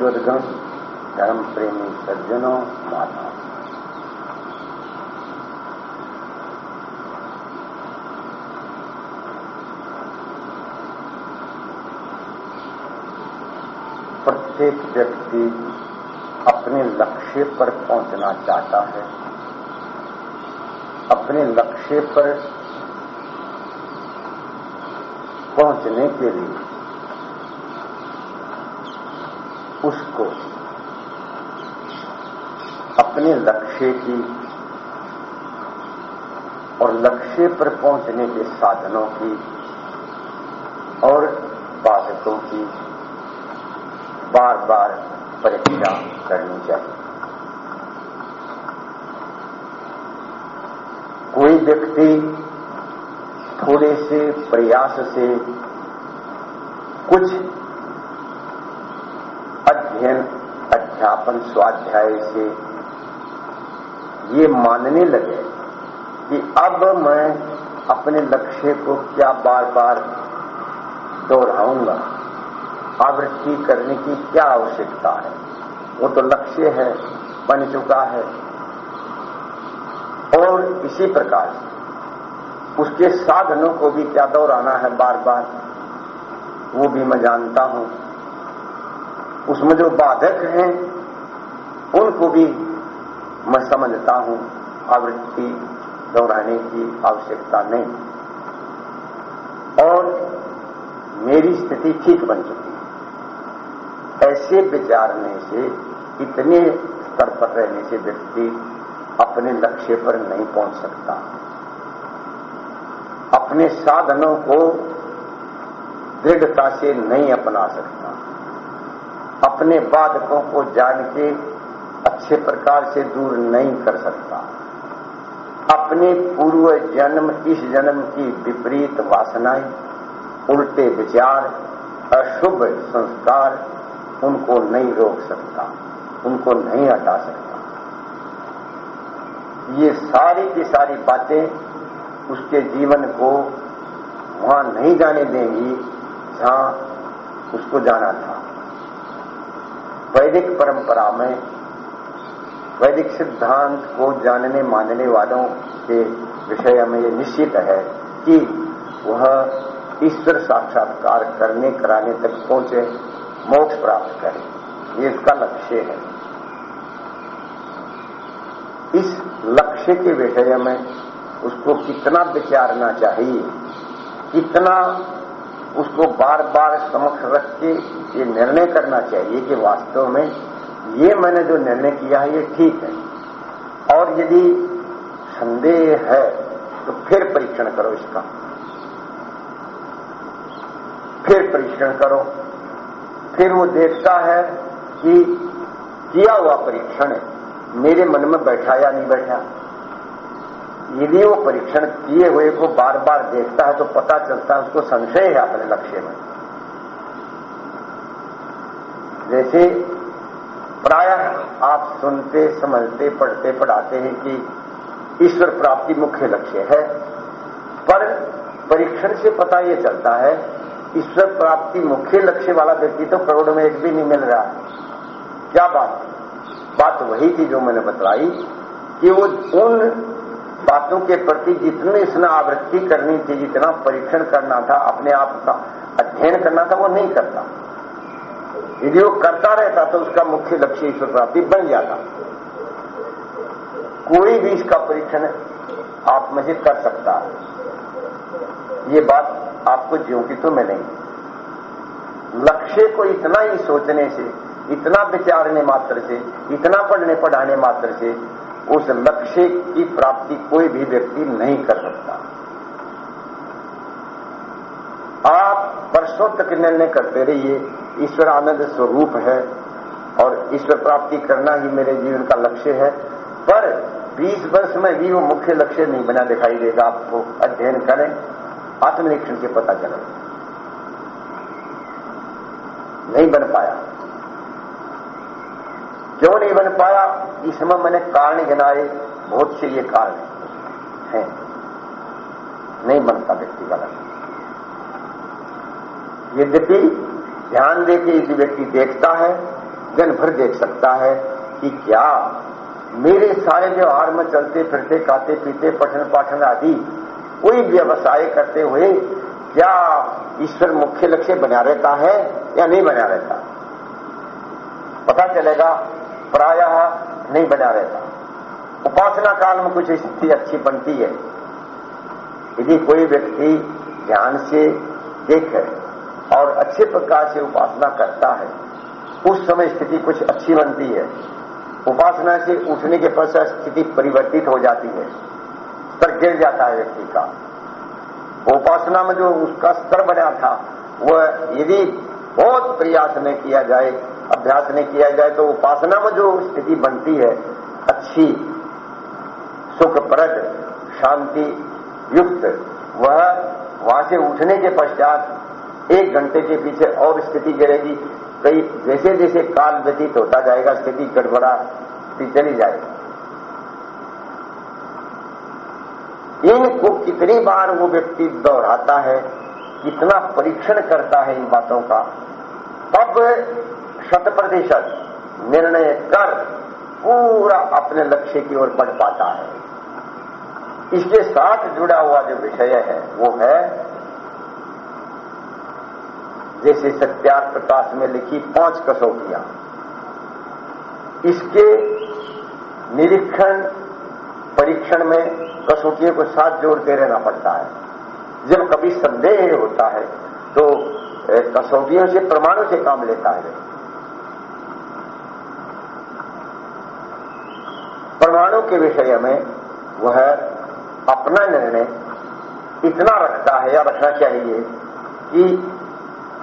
विद्वदगण धर्म प्रेमी सज्जनों माता प्रत्येक व्यक्ति अपने लक्ष्य पर पहुँचना चाहता है। अपने लक्ष्य पर पहुँचने के लिए उसको अपने लक्ष्य की और लक्ष्य पर पहुँचने के साधनों की और बाधकों की बार बार परीक्षा करनी चाहिए। कोई व्यक्ति थोड़े से प्रयास से कुछ अध्ययन, अध्यापन स्वाध्याय से ये मानने लगे कि अब मैं अपने लक्ष्य को क्या बार बार दोहराऊँगा? आवृत्ति करने की क्या आवश्यकता है? वो तो लक्ष्य है, बन चुका है। और इसी प्रकार उसके साधनों को भी क्या दोहराना है बार बार वो भी मैं जानता हूँ। उसमें जो बाधक हैं, उनको भी मैं समझता हूँ, आवृत्ति दोहराने की आवश्यकता नहीं। और मेरी स्थिति ठीक बन चुकी है। ऐसे विचारने से, इतने स्तर पर रहने से व्यक्ति अपने लक्ष्य पर नहीं पहुँच सकता। अपने साधनों को दृढ़ता से नहीं अपना सकता। अपने बाधकों को जान के अच्छे प्रकार से दूर नहीं कर सकता। अपने पूर्व जन्म, इस जन्म की विपरीत वासनाएँ, उल्टे विचार, अशुभ संस्कार उनको नहीं रोक सकता, उनको नहीं हटा सकता। ये सारी की सारी बातें उसके जीवन को वहाँ नहीं जाने देंगी, जहाँ उसको जाना था। वैदिक परंपरा में वैदिक सिद्धांत को जानने, मानने वालों के विषय में ये निश्चित है कि वह ईश्वर साक्षात्कार करने, कराने तक पहुँचे, मोक्ष प्राप्त करे। ये इसका लक्ष्य है। इस लक्ष्य के विषय में उसको कितना विचारना चाहिए? कितना उसको बार बार समक्ष रख के ये निर्णय करना चाहिए कि वास्तव में ये मैंने जो निर्णय किया है, ये ठीक है। और यदि संदेह है तो फिर परीक्षण करो इसका। फिर परीक्षण करो। फिर वो देखता है कि किया हुआ परीक्षण मेरे मन में बैठा या नहीं बैठा। यदि वो परीक्षण किए हुए को बार बार देखता है तो पता चलता है उसको संशय है अपने लक्ष्य में। जैसे प्रायः आप सुनते, समझते, पढ़ते, पढ़ाते हैं कि ईश्वर प्राप्ति मुख्य लक्ष्य है। पर परीक्षण से पता यह चलता है, ईश्वर प्राप्ति मुख्य लक्ष्य वाला व्यक्ति तो करोड़ में एक भी नहीं मिल रहा। क्या बात? बात वही थी जो मैंने बतलाई कि वो उन बातों के प्रति जितने इसने आवृत्ति करनी थी, जितना परीक्षण करना था, अपने आप का अध्ययन करना था, वो नहीं करता। यदि वो करता रहता तो उसका मुख्य लक्ष्य ईश्वर प्राप्ति बन जाता। कोई भी इसका परीक्षण आप में से कर सकता है। ये बात आपको ज्यों की तो मैं नहीं। लक्ष्य को इतना ही सोचने से, इतना विचारने मात्र से, इतना पढ़ने पढ़ाने मात्र से, उस लक्ष्य की प्राप्ति कोई भी व्यक्ति नहीं कर सकता। आप तक निर्णय करते रहिए। ईश्वर आनंद स्वरूप है और ईश्वर प्राप्ति करना ही मेरे जीवन का लक्ष्य है। पर 20 वर्ष में भी वो मुख्य लक्ष्य नहीं बना दिखाई देगा आपको। अध्ययन करें, आत्मनिरीक्षण के पता चले। नहीं बन पाया। क्यों नहीं बन पाया? इसमें मैंने कारण गिनाए। बहुत से ये कारण हैं। नहीं बनता व्यक्ति का यद्यपि ध्यान दे के यदि व्यक्ति देखता है दिन भर देख सकता है कि क्या मेरे सारे व्यवहार में चलते, फिरते, खाते, पीते, पठन पाठन आदि, कोई व्यवसाय करते हुए क्या ईश्वर मुख्य लक्ष्य बना रहता है या नहीं बना रहता? पता चलेगा, प्रायः नहीं बना रहता। उपासना काल में कुछ स्थिति अच्छी बनती है। यदि कोई व्यक्ति ध्यान से देखे और अच्छे प्रकार से उपासना करता है। उस समय स्थिति कुछ अच्छी बनती है। उपासना से उठने के पश्चात स्थिति परिवर्तित हो जाती है स्तर गिर जाता है व्यक्ति का। उपासना में जो उसका स्तर बना था, वह यदि बहुत प्रयास नहीं किया जाए, अभ्यास नहीं किया जाए तो उपासना में जो स्थिति बनती है, अच्छी, सुखप्रद, शांति, युक्त, वह वहाँ से उठने के पश्चात एक घंटे के पीछे और स्थिति गिरेगी। कई जैसे जैसे काल व्यतीत होता जाएगा, स्थिति गड़बड़ा चली जाएगी। इनको कितनी बार वो व्यक्ति दोहराता है, कितना परीक्षण करता है इन बातों का, तब शत प्रतिशत निर्णय कर पूरा अपने लक्ष्य की ओर बढ़ पाता है। इसके साथ जुड़ा हुआ जो विषय है, वो है जैसे सत्यार्थ प्रकाश में लिखी पाँच कसौटियाँ। इसके निरीक्षण, परीक्षण में कसौटियों को साथ जोड़ते रहना पड़ता है। जब कभी संदेह होता है तो कसौटियों से प्रमाणों से काम लेता है। प्रमाणों के विषय में वह अपना निर्णय इतना रखता है या रखना चाहिए कि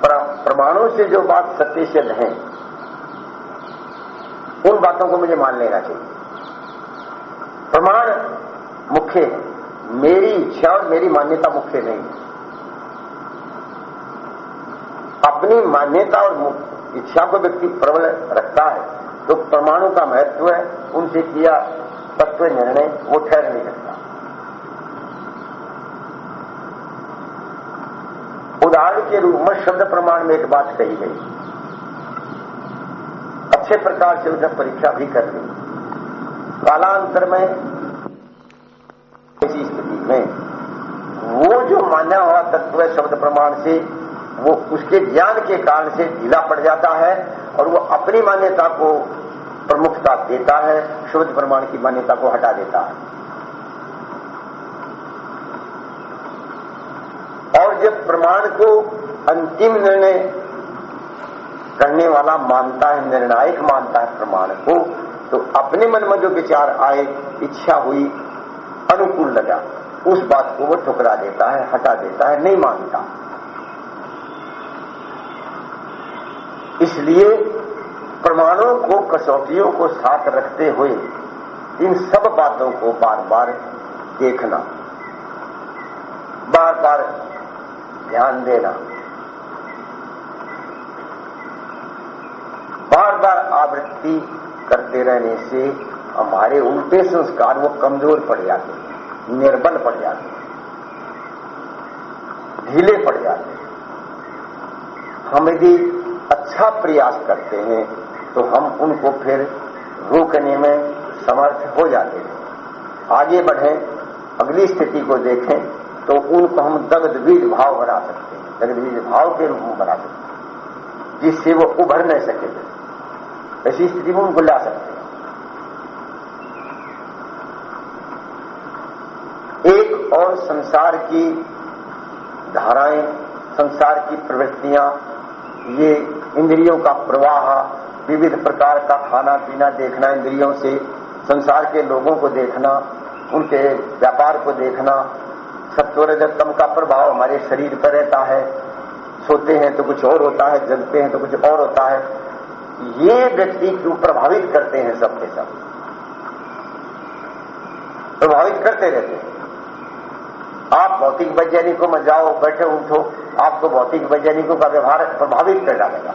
प्रमाणों से जो बात सत्य है उन बातों को मुझे मान लेना चाहिए। प्रमाण मुख्य है। मेरी इच्छा और मेरी मान्यता मुख्य नहीं है। अपनी मान्यता और इच्छा को व्यक्ति प्रबल रखता है तो प्रमाणों का महत्व है, उनसे किया तत्व निर्णय, वो ठहर नहीं सकता। उदाहरण के रूप में शब्द प्रमाण में एक बात कही गई। अच्छे प्रकार से उसने परीक्षा भी कर ली। कालांतर में, ऐसी स्थिति में, वो जो माना हुआ तत्व है शब्द प्रमाण से, वो उसके ज्ञान के कारण से ढीला पड़ जाता है और वो अपनी मान्यता को प्रमुखता देता है शुद्ध प्रमाण की मान्यता को हटा देता है और जब प्रमाण को अंतिम निर्णय करने वाला मानता है, निर्णायक मानता है प्रमाण को तो अपने मन में जो विचार आए, इच्छा हुई, अनुकूल लगा। उस बात को वो ठुकरा देता है, हटा देता है, नहीं मानता। इसलिए प्रमाणों को, कसौटियों को साथ रखते हुए इन सब बातों को बार बार देखना। बार बार ध्यान देना। बार बार आवृत्ति करते रहने से हमारे उल्टे संस्कार वो कमज़ोर पड़ जाते निर्बल पड़ जाते ढीले पड़ जाते हम यदि अच्छा प्रयास करते हैं तो हम उनको फिर रोकने में समर्थ हो जाते हैं। आगे बढ़ें, अगली स्थिति को देखें। तो उनको हम दगदबीज भाव बना सकते हैं। दगदबीज भाव के रूप में बना सकते हैं, जिससे वो उभर नहीं सके। ऐसी स्थिति में उनको ला सकते हैं। एक और संसार की धाराएँ, संसार की प्रवृत्तियाँ, ये इंद्रियों का प्रवाह, विविध प्रकार का खाना, पीना, देखना, इंद्रियों से संसार के लोगों को देखना, उनके व्यापार को देखना सत्वरजतम का प्रभाव हमारे शरीर पर रहता है, सोते हैं तो कुछ और होता है, जगते हैं तो कुछ और होता है, ये व्यक्ति क्यों प्रभावित करते हैं सबके सब? प्रभावित करते रहते हैं। आप भौतिक वैज्ञानिकों में जाओ, बैठे, उठो, आपको भौतिक वैज्ञानिकों का व्यवहार प्रभावित कर डालेगा।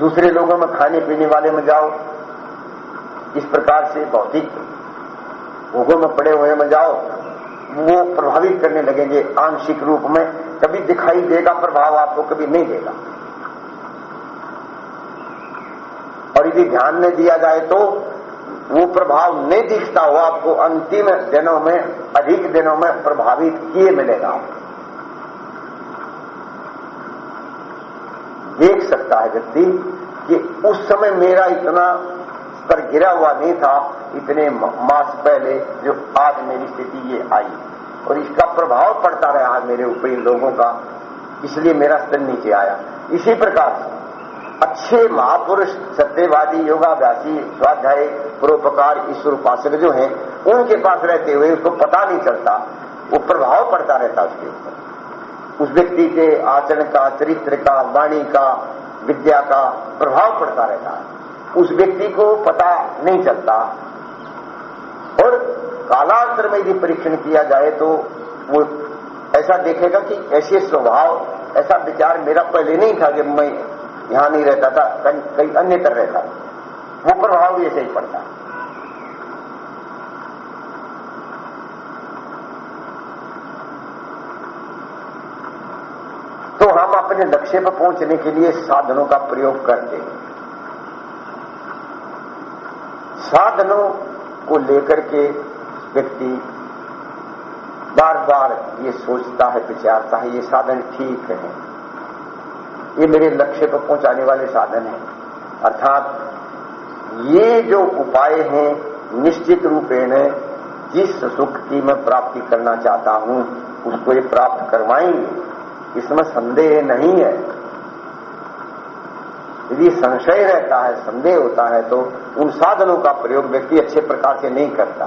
दूसरे लोगों में खाने पीने वाले में जाओ इस प्रकार से भौतिक भोगों में पड़े हुए में जाओ वो प्रभावित करने लगेंगे आंशिक रूप में। कभी दिखाई देगा, प्रभाव आपको कभी नहीं देगा। और यदि ध्यान में दिया जाए तो वो प्रभाव नहीं दिखता हो आपको अंतिम दिनों में, अधिक दिनों में प्रभावित किए मिलेगा। देख सकता है व्यक्ति कि उस समय मेरा इतना गिरा हुआ नहीं था, इतने मास पहले जो आज मेरी स्थिति ये आई। और इसका प्रभाव पड़ता रहा मेरे ऊपर इन लोगों का। इसलिए मेरा स्तर नीचे आया। इसी प्रकार से अच्छे महापुरुष, सत्यवादी, योगाभ्यासी, स्वाध्याय, परोपकार, ईश्वर उपासक जो हैं, उनके पास रहते हुए उसको पता नहीं चलता। वो प्रभाव पड़ता रहता उसके ऊपर। उस व्यक्ति के आचरण का, चरित्र का, वाणी का, विद्या का प्रभाव पड़ता रहता है। उस व्यक्ति को पता नहीं चलता। और कालांतर में यदि परीक्षण किया जाए तो वो ऐसा देखेगा कि ऐसे स्वभाव, ऐसा विचार मेरा पहले नहीं था जब मैं यहाँ नहीं रहता था, कहीं अन्य तर रहता वो प्रभाव भी ऐसे ही पड़ता। है तो हम अपने लक्ष्य पर पहुँचने के लिए साधनों का प्रयोग करते हैं। साधनों को लेकर के व्यक्ति बार बार ये सोचता है, विचारता है, ये साधन ठीक है। ये मेरे लक्ष्य पर पहुँचाने वाले साधन हैं। अर्थात ये जो उपाय हैं, निश्चित रूपेण जिस सुख की मैं प्राप्ति करना चाहता हूँ, उसको ये प्राप्त करवाएँगे। इसमें संदेह नहीं है। यदि संशय रहता है, संदेह होता है तो उन साधनों का प्रयोग व्यक्ति अच्छे प्रकार से नहीं करता।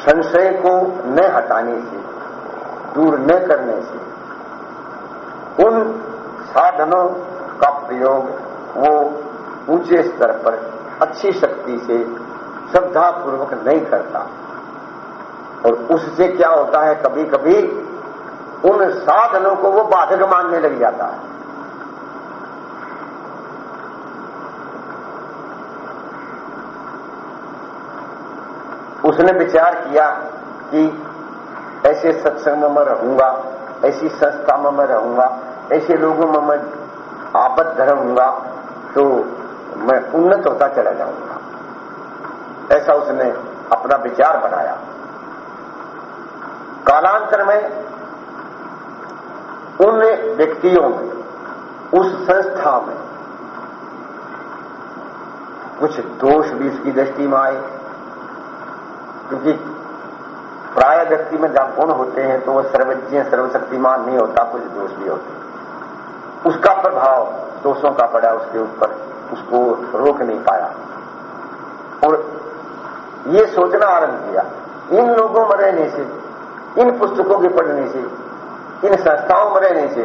संशय को न हटाने से, दूर न करने से, उन साधनों का प्रयोग वो ऊँचे स्तर पर अच्छी शक्ति से श्रद्धापूर्वक नहीं करता। और उससे क्या होता है कभी कभी उन साधनों को वो बाधक मानने लग जाता है। उसने विचार किया कि ऐसे सत्संग में मैं रहूँगा, ऐसी संस्था में मैं रहूँगा, ऐसे लोगों में मैं आबद्ध रहूँगा तो मैं उन्नत होता चला जाऊँगा। ऐसा उसने अपना विचार बनाया। कालांतर में उन व्यक्तियों में, उस संस्था में कुछ दोष भी उसकी दृष्टि में आए। क्योंकि प्राय व्यक्ति में जब गुण होते हैं तो वह सर्वज्ञ, सर्वशक्तिमान नहीं होता, कुछ दोष भी होते उसका प्रभाव दोषों का पड़ा उसके ऊपर, उसको रोक नहीं पाया। और ये सोचना आरंभ किया। इन लोगों में रहने से इन पुस्तकों के पढ़ने से, इन संस्थाओं में रहने से,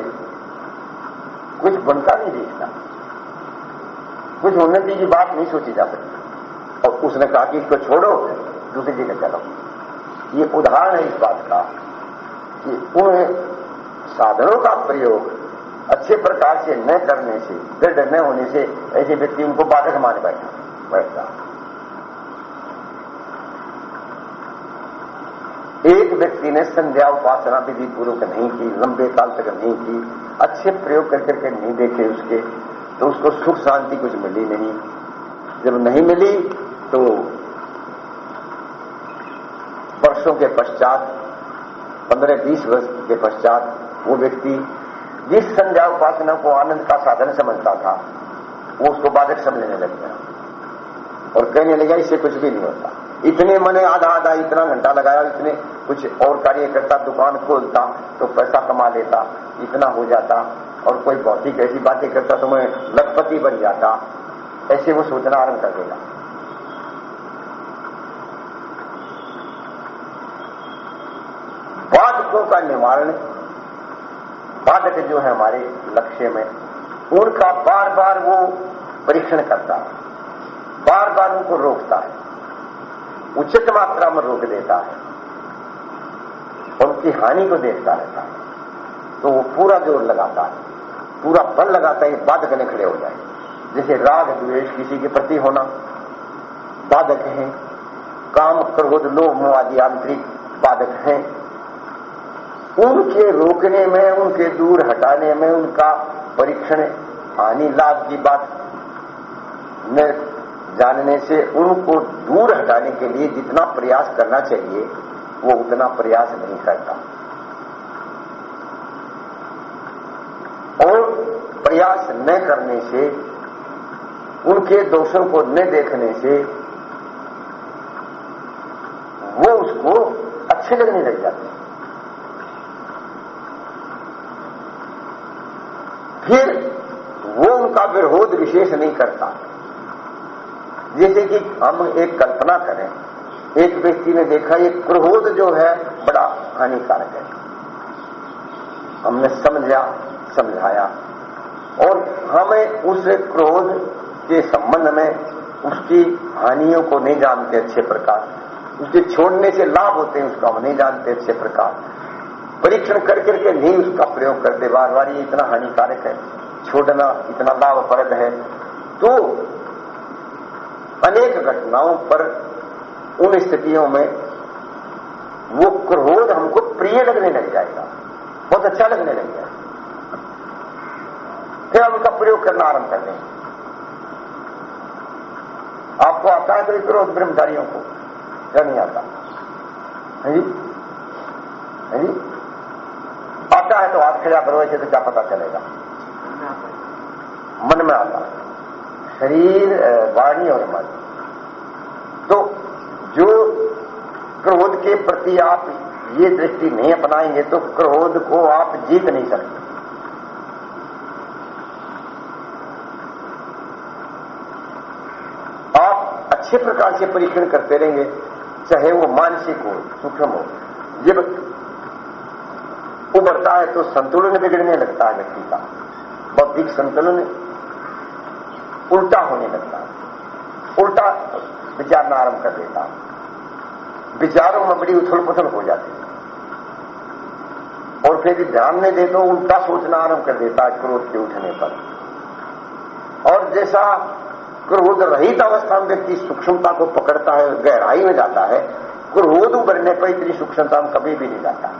कुछ बनता नहीं देखता। कुछ उन्नति की बात नहीं सोची जा सकती। और उसने कहा कि इसको छोड़ो, दूसरी जगह चलो। ये उदाहरण है इस बात का कि उन साधनों का प्रयोग अच्छे प्रकार से न करने से, दृढ़ न होने से, ऐसे व्यक्ति उनको बाधक मान बैठा बैठता। एक व्यक्ति ने संध्या उपासना विधि पूर्वक नहीं की, लंबे काल तक नहीं की, अच्छे प्रयोग कर करके नहीं देखे उसके तो उसको सुख शांति कुछ मिली नहीं। जब नहीं मिली तो वर्षों के पश्चात पंद्रह बीस वर्ष के पश्चात, वो व्यक्ति जिस संध्या उपासना को आनंद का साधन समझता था, वो उसको बाधक समझने लग गया। और कहने लगा, इससे कुछ भी नहीं होता। इतने मैंने आधा आधा इतना घंटा लगाया, इतने कुछ और कार्य करता दुकान खोलता तो पैसा कमा लेता, इतना हो जाता। और कोई भौतिक ऐसी बातें करता तो मैं लखपति बन जाता। ऐसे वो सोचना आरंभ कर देगा। बाधकों का निवारण, बाधक जो है हमारे लक्ष्य में, उनका बार बार वो परीक्षण करता है। बार बार उनको रोकता है। उचित मात्रा में रोक देता है। उनकी हानि को देखता रहता है। तो वो पूरा ज़ोर लगाता है। पूरा बल लगाता है बाधक ने खड़े हो जाए। जैसे राग द्वेष किसी के प्रति होना। बाधक है। काम क्रोध लोभ मोह आंतरिक बाधक हैं। उनके रोकने में, उनके दूर हटाने में, उनका परीक्षण, हानि, लाभ की बात। न जानने से उनको दूर हटाने के लिए जितना प्रयास करना चाहिए वो उतना प्रयास नहीं करता। और प्रयास न करने से, उनके दोषों को न देखने से, वो उसको अच्छे लगने लग जाते हैं। फिर वो उनका विरोध विशेष नहीं करता। जैसे कि हम एक कल्पना करें। एक व्यक्ति ने देखा, ये क्रोध जो है, बड़ा हानिकारक है। हमने समझा, समझाया। और हमें उस क्रोध के संबंध में उसकी हानियों को नहीं जानते अच्छे प्रकार। उसके छोड़ने से लाभ होते हैं, उसका हम नहीं जानते अच्छे प्रकार। परीक्षण कर करके नहीं उसका प्रयोग करते बार बार ये इतना हानिकारक है। छोड़ना इतना लाभप्रद है। तो अनेक घटनाओं पर उन स्थितियों में वो क्रोध हमको प्रिय लगने लग जाएगा। बहुत अच्छा लगने लग जाएगा। फिर हम उसका प्रयोग करना आरंभ कर देंगे। आपको आता है कोई क्रोध ब्रह्मचारियों को। क्या नहीं आता? है जी? है जी? आता है तो हाथ खड़ा करो ऐसे तो क्या पता चलेगा। मन में आता है। शरीर वाणी और मन। तो जो क्रोध के प्रति आप ये दृष्टि नहीं अपनाएँगे तो क्रोध को आप जीत नहीं सकते। आप अच्छे प्रकार से परीक्षण करते रहेंगे, चाहे वो मानसिक हो, सूक्ष्म हो। जब उभरता है तो संतुलन बिगड़ने लगता है व्यक्ति का। बौद्धिक संतुलन उल्टा होने लगता है। उल्टा विचारना आरंभ कर देता। है विचारों में बड़ी उथल पुथल हो जाती। है और फिर ध्यान नहीं दे तो उल्टा सोचना आरंभ कर देता है क्रोध के उठने पर। और जैसा क्रोध रहित अवस्था में व्यक्ति सूक्ष्मता को पकड़ता है, गहराई में जाता है, क्रोध उभरने पर इतनी सूक्ष्मता में कभी भी नहीं जाता।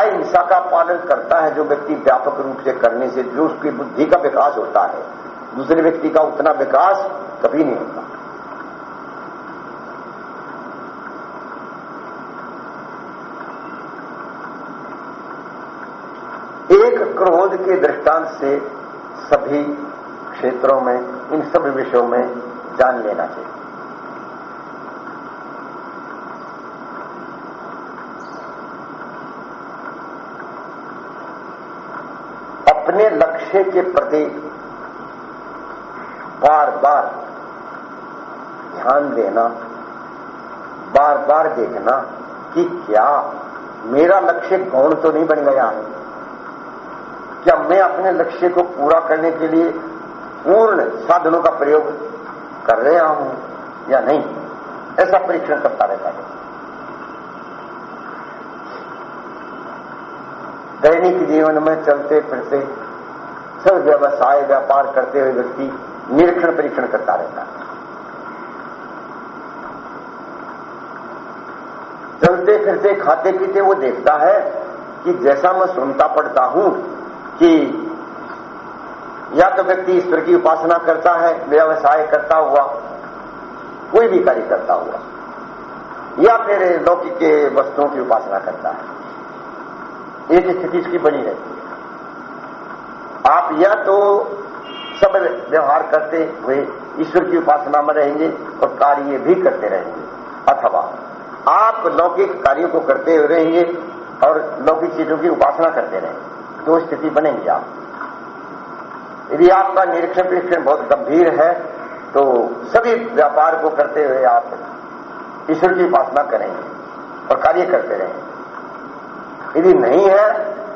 अहिंसा का पालन करता है जो व्यक्ति व्यापक रूप से करने से, जो उसकी बुद्धि का विकास होता है। दूसरे व्यक्ति का उतना विकास कभी नहीं होता। एक क्रोध के दृष्टांत से सभी क्षेत्रों में, इन सभी विषयों में जान लेना चाहिए। अपने लक्ष्य के प्रति बार बार ध्यान देना बार बार देखना कि क्या मेरा लक्ष्य गौण तो नहीं बन गया है। क्या मैं अपने लक्ष्य को पूरा करने के लिए पूर्ण साधनों का प्रयोग कर रहा हूँ या नहीं? ऐसा परीक्षण करता रहता है। दैनिक जीवन में चलते फिरते सब व्यवसाय, व्यापार करते हुए व्यक्ति निरीक्षण परीक्षण करता रहता है। चलते फिरते, खाते पीते, वो देखता है कि जैसा मैं सुनता पड़ता हूँ कि या तो व्यक्ति ईश्वर की उपासना करता है, व्यवसाय करता हुआ, कोई भी कार्य करता हुआ, या फिर लौकिक के वस्तुओं की उपासना करता है। एक स्थिति इसकी बनी रहती है। आप या तो सब व्यवहार करते हुए ईश्वर की उपासना में रहेंगे और कार्य भी करते रहेंगे। अथवा आप लौकिक कार्यों को करते रहेंगे और लौकिक चीज़ों की उपासना करते रहेंगे। दो स्थिति बनेंगी आप। यदि आपका निरीक्षण परीक्षण बहुत गंभीर है तो सभी व्यापार को करते हुए आप ईश्वर की उपासना करेंगे और कार्य करते रहेंगे। यदि नहीं है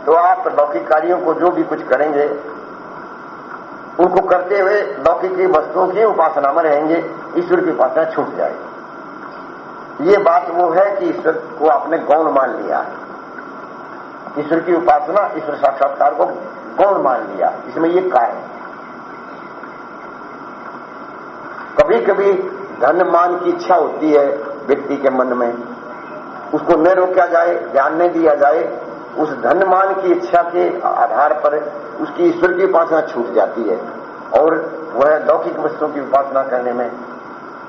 तो आप लौकिक कार्यों को जो भी कुछ करेंगे उनको करते हुए लौकिक की वस्तुओं की उपासना में रहेंगे, ईश्वर की उपासना छूट जाएगी। ये बात वो है कि ईश्वर को आपने गौण मान लिया है। ईश्वर की उपासना, ईश्वर साक्षात्कार को गौण मान लिया। इसमें ये कारण कभी कभी धन मान की इच्छा होती है व्यक्ति के मन में। उसको न रोका जाए, ध्यान नहीं दिया जाए उस धनमान की इच्छा के आधार पर उसकी ईश्वर की उपासना छूट जाती है और वह लौकिक वस्तुओं की उपासना करने में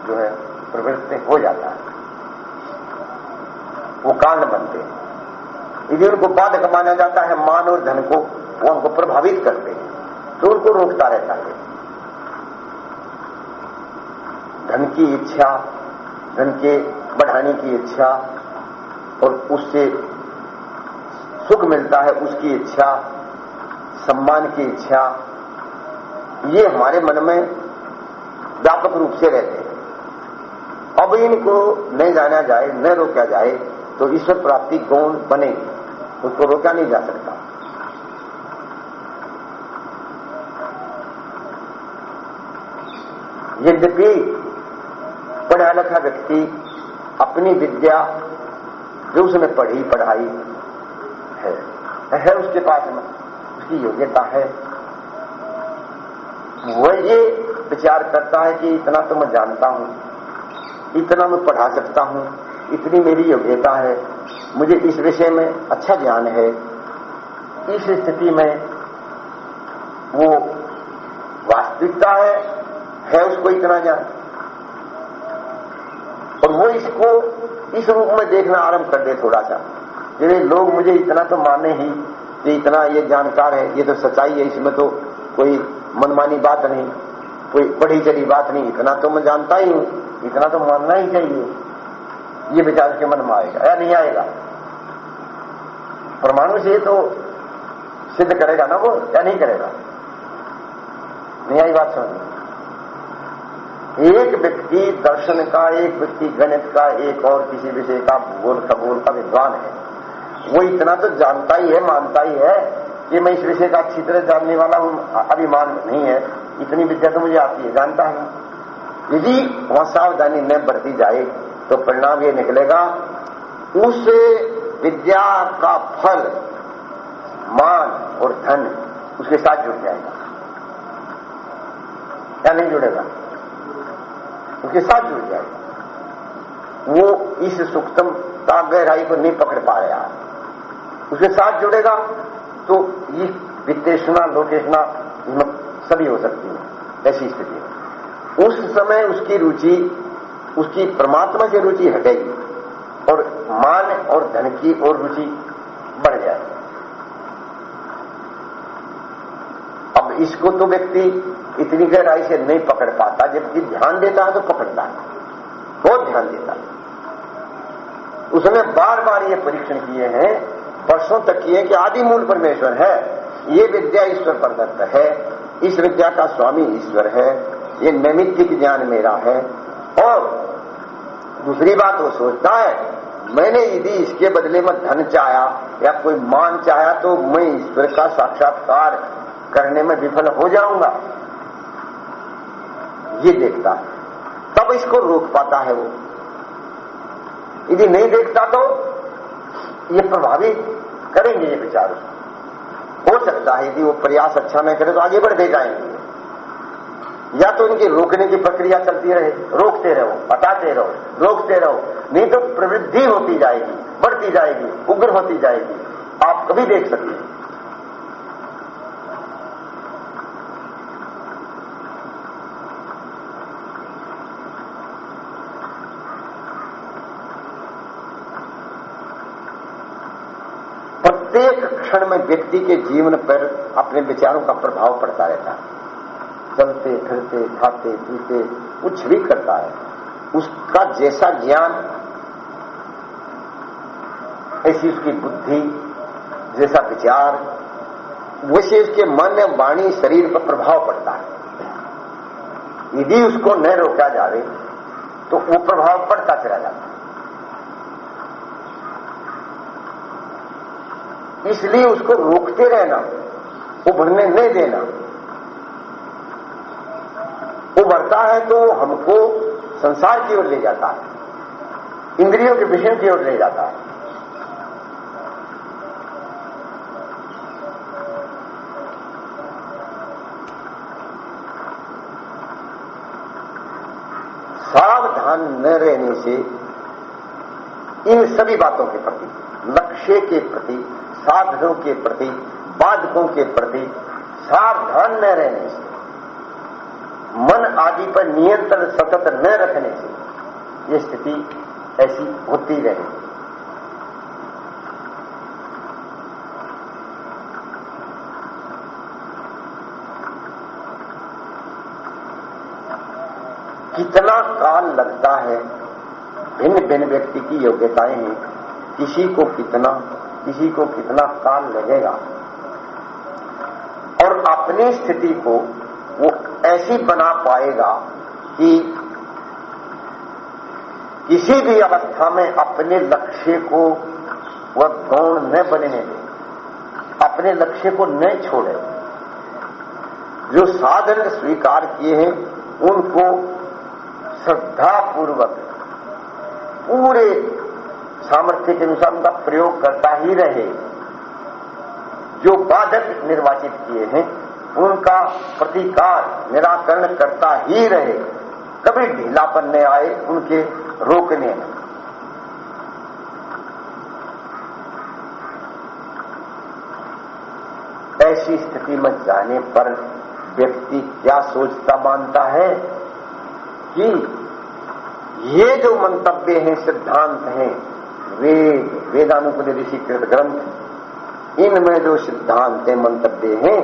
जो है प्रवृत्ति हो जाता है। वो कारण बनते हैं। यदि उनको बाधक माना जाता है, मान और धन को, वो उनको प्रभावित करते हैं तो उनको रोकता रहता है। धन की इच्छा, धन के बढ़ाने की इच्छा और उससे सुख मिलता है, उसकी इच्छा, सम्मान की इच्छा, ये हमारे मन में व्यापक रूप से रहते हैं। अब इनको न जाना जाए, न रोका जाए तो ईश्वर प्राप्ति गौण बनेगी, उसको रोका नहीं जा सकता। यद्यपि पढ़ा लिखा व्यक्ति अपनी विद्या जो उसने पढ़ी, पढ़ाई है। है उसके पास में। उसकी योग्यता है। वह ये विचार करता है कि इतना तो मैं जानता हूँ। इतना मैं पढ़ा सकता हूँ। इतनी मेरी योग्यता है। मुझे इस विषय में अच्छा ज्ञान है। इस स्थिति में वो वास्तविकता है है उसको इतना ज्ञान। और वो इसको इस रूप में देखना आरंभ कर दे थोड़ा सा जिन्हें लोग मुझे इतना तो माने ही, कि इतना ये जानकार है, ये तो सच्चाई है, इसमें तो कोई मनमानी बात नहीं, कोई बढ़ी चढ़ी बात नहीं, इतना तो मैं जानता ही हूँ, इतना तो मानना ही चाहिए। ये विचार के मन में आएगा, या नहीं आएगा? परमाणु से तो सिद्ध करेगा ना वो, या नहीं करेगा? नहीं आई बात समझ एक व्यक्ति दर्शन का, एक व्यक्ति गणित का, एक और किसी विषय का भूगोल खगोल का विद्वान है। वो इतना तो जानता ही है, मानता ही है कि मैं इस विषय का अच्छी तरह जानने वाला हूँ अभिमान नहीं है। इतनी विद्या तो मुझे आती है, जानता है। यदि वहाँ सावधानी न बरती जाए तो परिणाम ये निकलेगा, उस विद्या का फल, मान और धन उसके साथ जुड़ जाएगा। क्या नहीं जुड़ेगा? उसके साथ जुड़ जाएगा। वो इस सूक्ष्मता गहराई को नहीं पकड़ पा रहा उसके साथ जुड़ेगा तो ये वित्तेषणा लोकेशना सभी हो सकती है, ऐसी स्थिति उस समय उसकी रुचि, उसकी परमात्मा की रुचि हटेगी, और मान और धन की और रुचि बढ़ जाएगी। अब इसको तो व्यक्ति इतनी गहराई से नहीं पकड़ पाता, जबकि ध्यान देता है तो पकड़ता है, बहुत ध्यान देता है। उसने बार बार ये परीक्षण किए हैं वर्षों तक किए कि आदि मूल परमेश्वर है। ये विद्या ईश्वर प्रदत्त है। इस विद्या का स्वामी ईश्वर है। ये नैमित्तिक ज्ञान मेरा है। और दूसरी बात वो सोचता है, मैंने यदि इसके बदले में धन चाहा या कोई मान चाहा तो मैं ईश्वर का साक्षात्कार करने में विफल हो जाऊँगा। ये देखता है। तब इसको रोक पाता है वो। यदि नहीं देखता तो ये प्रभावित करेंगे ये विचार। हो सकता है यदि वो प्रयास अच्छा न करे तो आगे बढ़ते जाएँगे। या तो इनकी रोकने की प्रक्रिया चलती रहे, रोकते रहो बताते रहो, रोकते रहो, नहीं तो प्रवृद्धि होती जाएगी, बढ़ती जाएगी, उग्र होती जाएगी। आप कभी देख सकते हैं प्रत्येक क्षण में व्यक्ति के जीवन पर अपने विचारों का प्रभाव पड़ता रहता है। चलते, फिरते, खाते, पीते, कुछ भी करता है। उसका जैसा ज्ञान, ऐसी उसकी बुद्धि, जैसा विचार, वैसे उसके मन वाणी, शरीर पर प्रभाव पड़ता है। यदि उसको न रोका जाए तो वो प्रभाव पड़ता चला जाता इसलिए उसको रोकते रहना उभरने नहीं देना। उभरता है तो हमको संसार की ओर ले जाता है, इंद्रियों के विषयों की ओर ले जाता है। सावधान न रहने से इन सभी बातों के प्रति लक्ष्य के प्रति साधनों के प्रति, बाधकों के प्रति सावधान न रहने से, मन आदि पर नियंत्रण सतत न रखने से ये स्थिति ऐसी होती रहेगी कितना काल लगता है? भिन्न भिन्न व्यक्ति की योग्यताएँ हैं, किसी को कितना किसी को कितना काल लगेगा। और अपनी स्थिति को वो ऐसी बना पाएगा कि किसी भी अवस्था में अपने लक्ष्य को वह गौण न बनने दे अपने लक्ष्य को न छोड़े। जो साधन स्वीकार किए हैं, उनको श्रद्धापूर्वक पूरे सामर्थ्य के अनुसार उनका प्रयोग करता ही रहे। जो बाधक निर्वाचित किए हैं, उनका प्रतिकार, निराकरण करता ही रहे। कभी ढीलापन न आए, उनके रोकने में ऐसी स्थिति में जाने पर व्यक्ति क्या सोचता, मानता है कि ये जो मंतव्य हैं, सिद्धांत हैं वेद वेदानुपदेशीकृत ग्रंथ, इनमें जो सिद्धांत, मंतव्य हैं,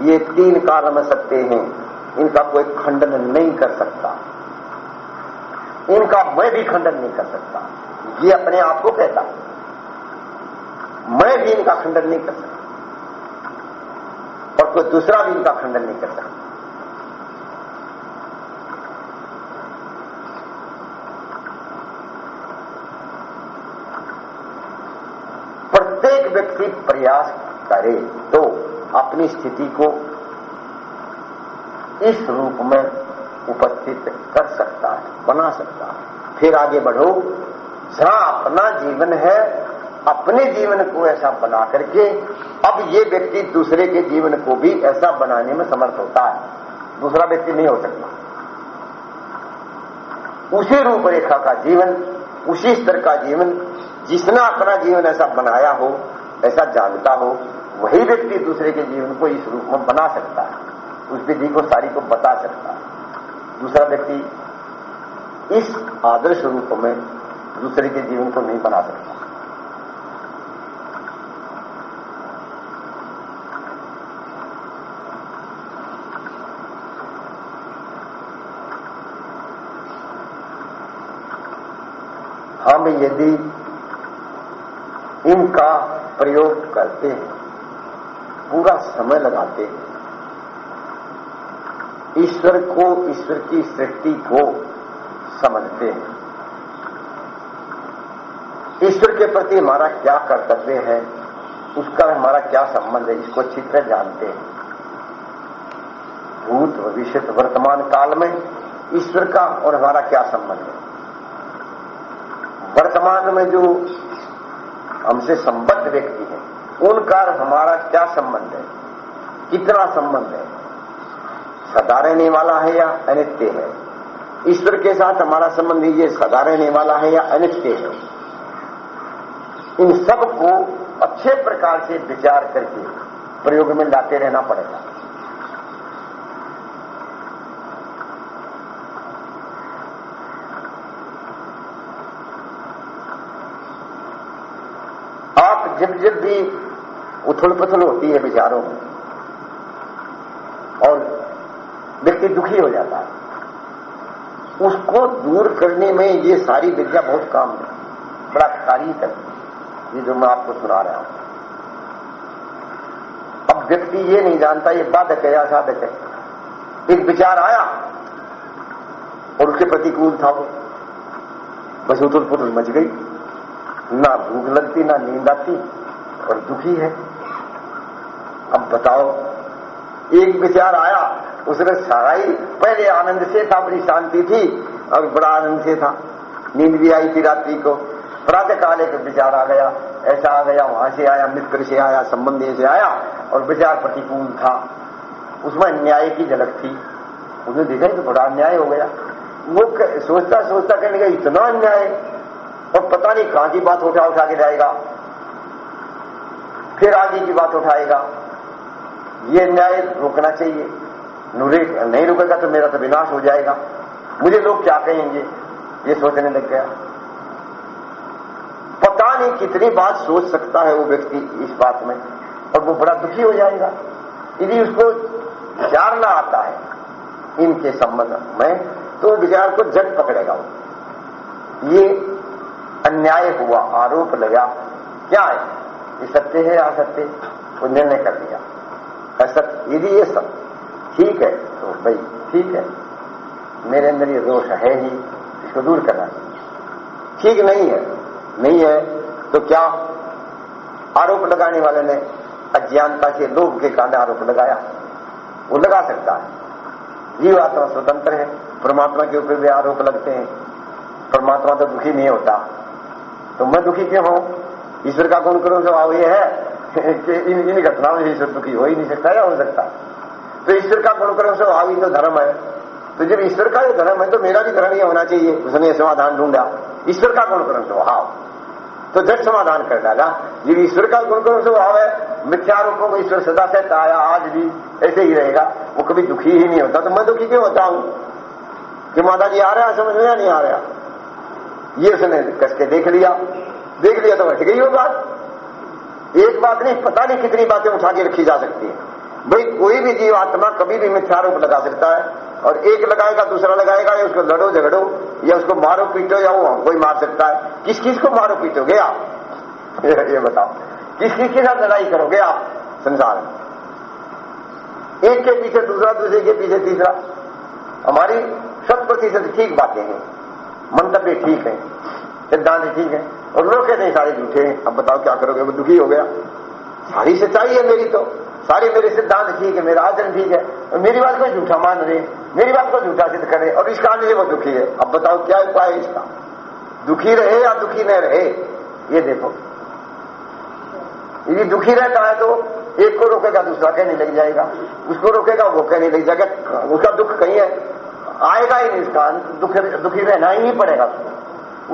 ये तीन काल में सत्य हैं। इनका कोई खंडन नहीं कर सकता। इनका मैं भी खंडन नहीं कर सकता। ये अपने आप को कहता मैं भी इनका खंडन नहीं कर सकता। और कोई दूसरा भी इनका खंडन नहीं कर सकता प्रत्येक व्यक्ति प्रयास करे तो अपनी स्थिति को इस रूप में उपस्थित कर सकता है, बना सकता है। फिर आगे बढ़ो। जहाँ अपना जीवन है, अपने जीवन को ऐसा बना करके, अब ये व्यक्ति दूसरे के जीवन को भी ऐसा बनाने में समर्थ होता है। दूसरा व्यक्ति नहीं हो सकता। उसी रूपरेखा का जीवन, उसी स्तर का जीवन, जिसने अपना जीवन ऐसा बनाया हो ऐसा जानता हो, वही व्यक्ति दूसरे के जीवन को इस रूप में बना सकता है, उस विधि को, सारी को बता सकता है। दूसरा व्यक्ति इस आदर्श रूप में दूसरे के जीवन को नहीं बना सकता। हम यदि इनका प्रयोग करते हैं। पूरा समय लगाते हैं। ईश्वर को ईश्वर की सृष्टि को समझते हैं। ईश्वर के प्रति हमारा क्या कर्तव्य है? उसका हमारा क्या संबंध है? इसको अच्छी तरह जानते हैं। भूत, भविष्य, वर्तमान काल में ईश्वर का और हमारा क्या संबंध है? वर्तमान में जो हमसे संबद्ध व्यक्ति है। उनका हमारा क्या संबंध है? कितना संबंध है? सदा रहने वाला है या अनित्य है? ईश्वर के साथ हमारा संबंध ये सदा रहने वाला है या अनित्य है? इन सबको अच्छे प्रकार से विचार करके प्रयोग में लाते रहना पड़ेगा आप जब जब भी उथल पथल होती है विचारों में। और व्यक्ति दुखी हो जाता है। उसको दूर करने में ये सारी विद्या बहुत काम है। बड़ा कार्य है। ये जो मैं आपको सुना रहा हूँ। अब व्यक्ति ये नहीं जानता, ये बाधक है या साधक है। एक विचार आया और उसके प्रतिकूल था वो। बस उथल पुथल मच गई। ना भूख लगती, ना नींद आती और दुखी है। अब बताओ, एक विचार आया, उसने सारा ही पहले आनंद से था बड़ी शांति थी और बड़ा आनंद से था। नींद भी आई थी रात्रि को प्रातः काल एक विचार आ गया, ऐसा आ गया, वहाँ से आया, मित्र से आया, संबंधी से आया और विचार प्रतिकूल था। उसमें न्याय की झलक थी। उसने देखा कि बड़ा अन्याय हो गया। वो सोचता सोचता कहने का इतना अन्याय और पता नहीं कहाँ की बात उठा उठा के जाएगा। फिर आगे की बात उठाएगा। ये न्याय रोकना चाहिए। नहीं रुकेगा तो मेरा तो विनाश हो जाएगा। मुझे लोग क्या कहेंगे? ये सोचने लग गया। पता नहीं कितनी बात सोच सकता है वो व्यक्ति इस बात में, और वो बड़ा दुखी हो जाएगा। यदि उसको विचार ना आता है इनके संबंध में तो विचार को जट पकड़ेगा वो। ये अन्याय हुआ, आरोप लगा। क्या है? ये सत्य है असत्य? वो निर्णय कर दिया असत्य यदि ये सब। ठीक है तो भाई, ठीक है। मेरे अंदर ये दोष है ही, इसको दूर करना ठीक नहीं है नहीं है तो क्या? आरोप लगाने वाले ने अज्ञानता के लोभ के कारण आरोप लगाया। वो लगा सकता है। जीवात्मा स्वतंत्र है। परमात्मा के ऊपर भी आरोप लगते हैं। परमात्मा तो दुखी नहीं होता। तो मैं दुखी क्यों हूँ? ईश्वर का गुण करो स्वभाव यह है कि इन इन घटनाओं में ईश्वर दुखी हो ही नहीं सकता या हो सकता। तो ईश्वर का गुण करो स्वभाव ही तो धर्म है। तो जब ईश्वर का ये धर्म है तो मेरा भी धर्म ही होना चाहिए। उसने समाधान ढूंढा। ईश्वर का गुण करो स्वभाव तो जट समाधान कर डाला। जब ईश्वर का गुण करो स्वभाव है मिथ्यारोपों को ईश्वर सदा से आया आज भी ऐसे ही रहेगा। वो कभी दुखी ही नहीं होता। तो मैं दुखी क्यों होता हूँ? कि माता जी आ रहा समझ में या नहीं आ रहा ये उसने कस के देख लिया। देख लिया तो हट गई वो बात। एक बात नहीं, पता नहीं कितनी बातें उठा के रखी जा सकती है। भाई, कोई भी जीव आत्मा कभी भी मिथ्यारोप लगा सकता है और एक लगाएगा, दूसरा लगाएगा, या उसको लड़ो, झगड़ो, या उसको मारो पीटो, या वो ही मार सकता है। किस किस को मारो पीटोगे आप? ये बताओ। किस किस के साथ लड़ाई करोगे आप संसार में? एक के पीछे दूसरा, दूसरे के पीछे तीसरा। हमारी शत प्रतिशत ठीक बातें हैं। मंतव्य ठीक है, सिद्धांत ठीक है, और लोग कहते हैं, सारे झूठे हैं। अब बताओ क्या करोगे? वो दुखी हो गया। सारी सच्चाई है मेरी तो। सारे मेरे सिद्धांत ठीक है, मेरा आचरण ठीक है। और मेरी बात को झूठा मान रहे मेरी बात को झूठा सिद्ध करे और इसका लिए वो दुखी है। अब बताओ क्या उपाय है इसका? दुखी रहे या दुखी न रहे? ये देखो। यदि दुखी रहता है तो एक को रोकेगा, दूसरा कहने लग जाएगा। उसको रोकेगा, वो कहने लग जाएगा, उसका दुख कहीं है? आएगा ही इसका, दुख रहना ही पड़ेगा। उसको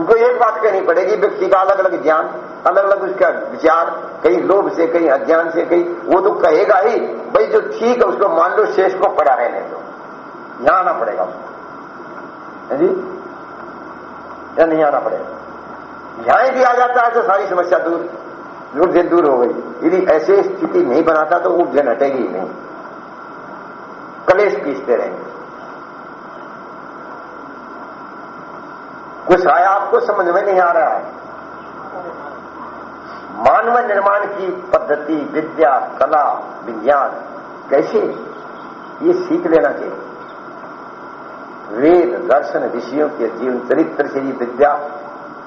उनको एक बात कहनी पड़ेगी, व्यक्ति का अलग अलग ज्ञान अलग अलग उसका विचार, कहीं लोभ से, कहीं अज्ञान से, कहीं वो तो कहेगा ही, भाई, जो ठीक है, उसको मान लो, शेष को पड़ा रहने दो। यहाँ आना पड़ेगा उसको। जी? या नहीं आना पड़ेगा। यहाँ भी आ जाता है तो सारी समस्या दूर। से दूर हो गई। यदि ऐसे स्थिति नहीं बनाता तो उपजन हटेगी ही नहीं। कलेश पीसते रहेंगे। कुछ आया, आपको समझ में नहीं आ रहा है। मानव निर्माण की पद्धति, विद्या, कला, विज्ञान, कैसे? ये सीख लेना चाहिए। वेद, दर्शन, ऋषियों के जीवन चरित्र से ये विद्या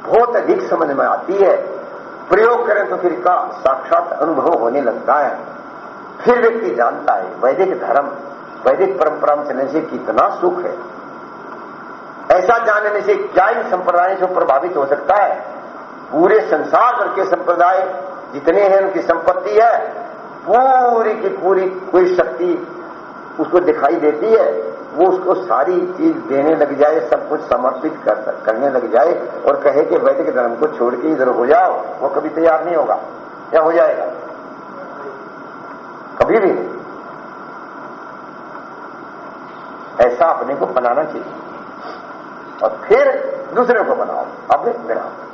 बहुत अधिक समझ में आती है। प्रयोग करें तो फिर का साक्षात अनुभव होने लगता है। फिर व्यक्ति जानता है, वैदिक धर्म, वैदिक परंपरा में चलने से कितना सुख है। ऐसा जानने से क्या इन संप्रदाय से प्रभावित हो सकता है? पूरे संसार भर के संप्रदाय जितने हैं उनकी संपत्ति है। पूरी की पूरी कोई शक्ति उसको दिखाई देती है। वो उसको सारी चीज़ देने लग जाए सब कुछ समर्पित कर, करने लग जाए और कहे कि वैदिक धर्म को छोड़ के इधर हो जाओ वो कभी तैयार नहीं होगा। या हो जाएगा? कभी भी नहीं। ऐसा अपने को बनाना चाहिए। और फिर दूसरे को बनाओ अपने बनाओ